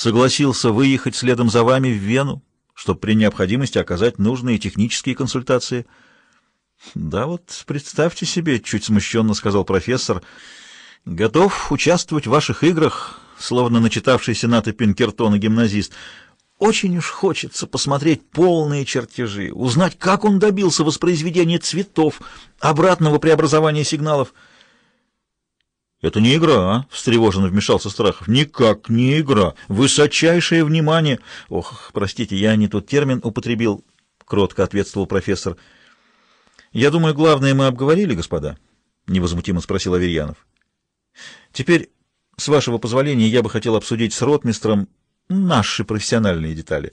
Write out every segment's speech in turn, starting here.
согласился выехать следом за вами в Вену, чтобы при необходимости оказать нужные технические консультации. Да вот, представьте себе, чуть смущенно сказал профессор, готов участвовать в ваших играх, словно начитавшийся Ната Пинкертона гимназист. Очень уж хочется посмотреть полные чертежи, узнать, как он добился воспроизведения цветов, обратного преобразования сигналов. «Это не игра, а?» — встревоженно вмешался Страхов. «Никак не игра. Высочайшее внимание!» «Ох, простите, я не тот термин употребил», — кротко ответствовал профессор. «Я думаю, главное мы обговорили, господа», — невозмутимо спросил Аверьянов. «Теперь, с вашего позволения, я бы хотел обсудить с ротмистром наши профессиональные детали.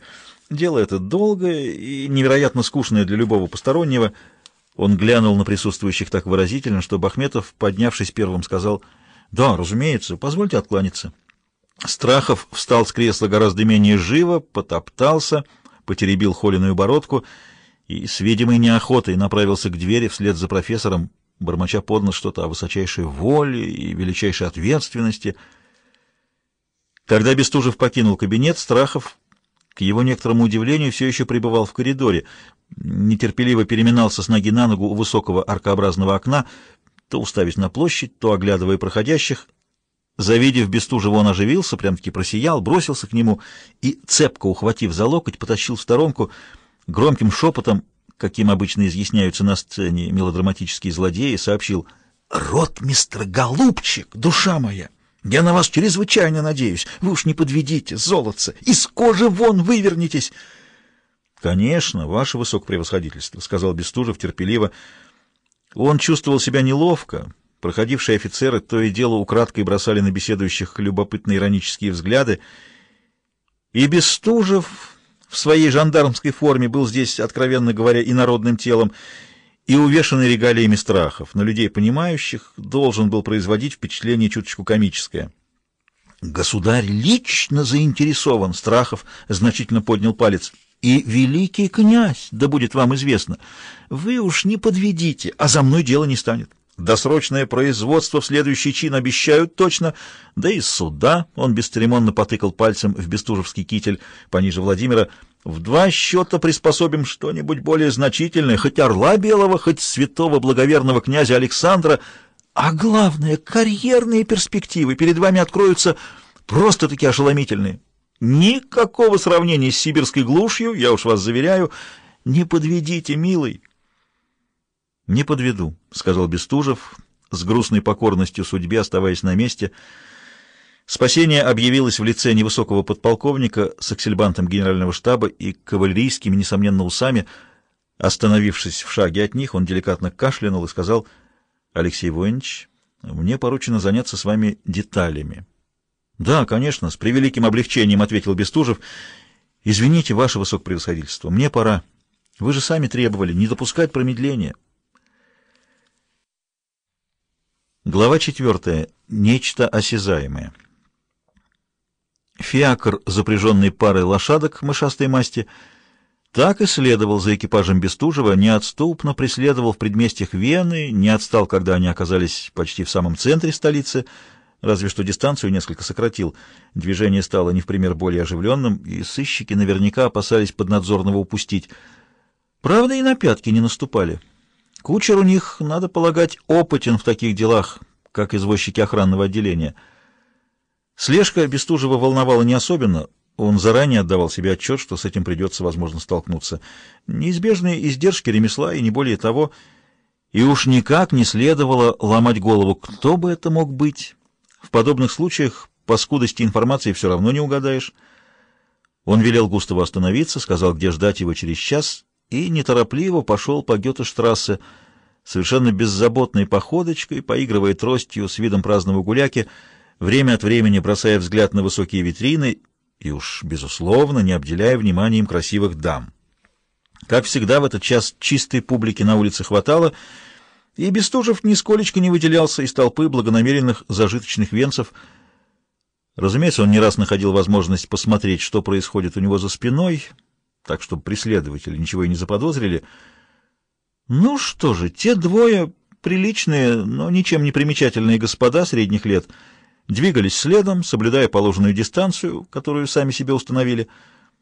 Дело это долгое и невероятно скучное для любого постороннего. Он глянул на присутствующих так выразительно, что Бахметов, поднявшись первым, сказал, «Да, разумеется, позвольте откланяться». Страхов встал с кресла гораздо менее живо, потоптался, потеребил холеную бородку и с видимой неохотой направился к двери вслед за профессором, бормоча под нос что-то о высочайшей воле и величайшей ответственности — когда Бестужев покинул кабинет, Страхов, к его некоторому удивлению, все еще пребывал в коридоре, нетерпеливо переминался с ноги на ногу у высокого аркообразного окна, то уставясь на площадь, то оглядывая проходящих. Завидев Бестужева, он оживился, прям-таки просиял, бросился к нему и, цепко ухватив за локоть, потащил в сторонку громким шепотом, каким обычно изъясняются на сцене мелодраматические злодеи, сообщил «Ротмистр Голубчик, душа моя!» Я на вас чрезвычайно надеюсь. Вы уж не подведите, золотце, из кожи вон вывернитесь. — Конечно, ваше высокопревосходительство, — сказал Бестужев терпеливо. Он чувствовал себя неловко. Проходившие офицеры то и дело украдкой бросали на беседующих любопытные иронические взгляды. И Бестужев в своей жандармской форме был здесь, откровенно говоря, инородным телом, и увешанный регалиями страхов. На людей понимающих должен был производить впечатление чуточку комическое. «Государь лично заинтересован», — Страхов значительно поднял палец. «И великий князь, да будет вам известно, вы уж не подведите, а за мной дело не станет. Досрочное производство в следующий чин обещают точно, да и суда, он бесцеремонно потыкал пальцем в бестужевский китель пониже Владимира, — в два счета приспособим что-нибудь более значительное, хоть орла белого, хоть святого благоверного князя Александра, а главное, карьерные перспективы перед вами откроются просто-таки ошеломительные. Никакого сравнения с сибирской глушью, я уж вас заверяю. Не подведите, милый. — Не подведу, — сказал Бестужев, с грустной покорностью судьбе, оставаясь на месте, — Спасение объявилось в лице невысокого подполковника с аксельбантом генерального штаба и кавалерийскими, несомненно, усами. Остановившись в шаге от них, он деликатно кашлянул и сказал, «Алексей Воинович, мне поручено заняться с вами деталями». «Да, конечно, с превеликим облегчением», — ответил Бестужев. «Извините, ваше высокопревосходительство, мне пора. Вы же сами требовали не допускать промедления». Глава четвертая. Нечто осязаемое. Фиакр, запряженный парой лошадок мышастой масти, так и следовал за экипажем Бестужева, неотступно преследовал в предместьях Вены, не отстал, когда они оказались почти в самом центре столицы, разве что дистанцию несколько сократил. Движение стало не в пример более оживленным, и сыщики наверняка опасались поднадзорного упустить. Правда, и на пятки не наступали. Кучер у них, надо полагать, опытен в таких делах, как извозчики охранного отделения — Слежка Бестужева волновала не особенно, он заранее отдавал себе отчет, что с этим придется, возможно, столкнуться. Неизбежные издержки ремесла и не более того, и уж никак не следовало ломать голову, кто бы это мог быть. В подобных случаях по скудости информации все равно не угадаешь. Он велел Густаву остановиться, сказал, где ждать его через час, и неторопливо пошел по Гёте-штрассе, совершенно беззаботной походочкой, поигрывая тростью с видом праздного гуляки, время от времени бросая взгляд на высокие витрины и уж, безусловно, не обделяя вниманием красивых дам. Как всегда, в этот час чистой публики на улице хватало, и Бестужев нисколечко не выделялся из толпы благонамеренных зажиточных венцев. Разумеется, он не раз находил возможность посмотреть, что происходит у него за спиной, так чтобы преследователи ничего и не заподозрили. Ну что же, те двое приличные, но ничем не примечательные господа средних лет — двигались следом, соблюдая положенную дистанцию, которую сами себе установили —